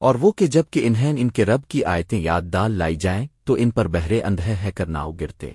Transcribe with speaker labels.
Speaker 1: اور وہ کہ جبکہ انہیں ان کے رب کی آیتیں یاد دال لائی جائیں تو ان پر بہرے اندھے ہے کر ناؤ گرتے۔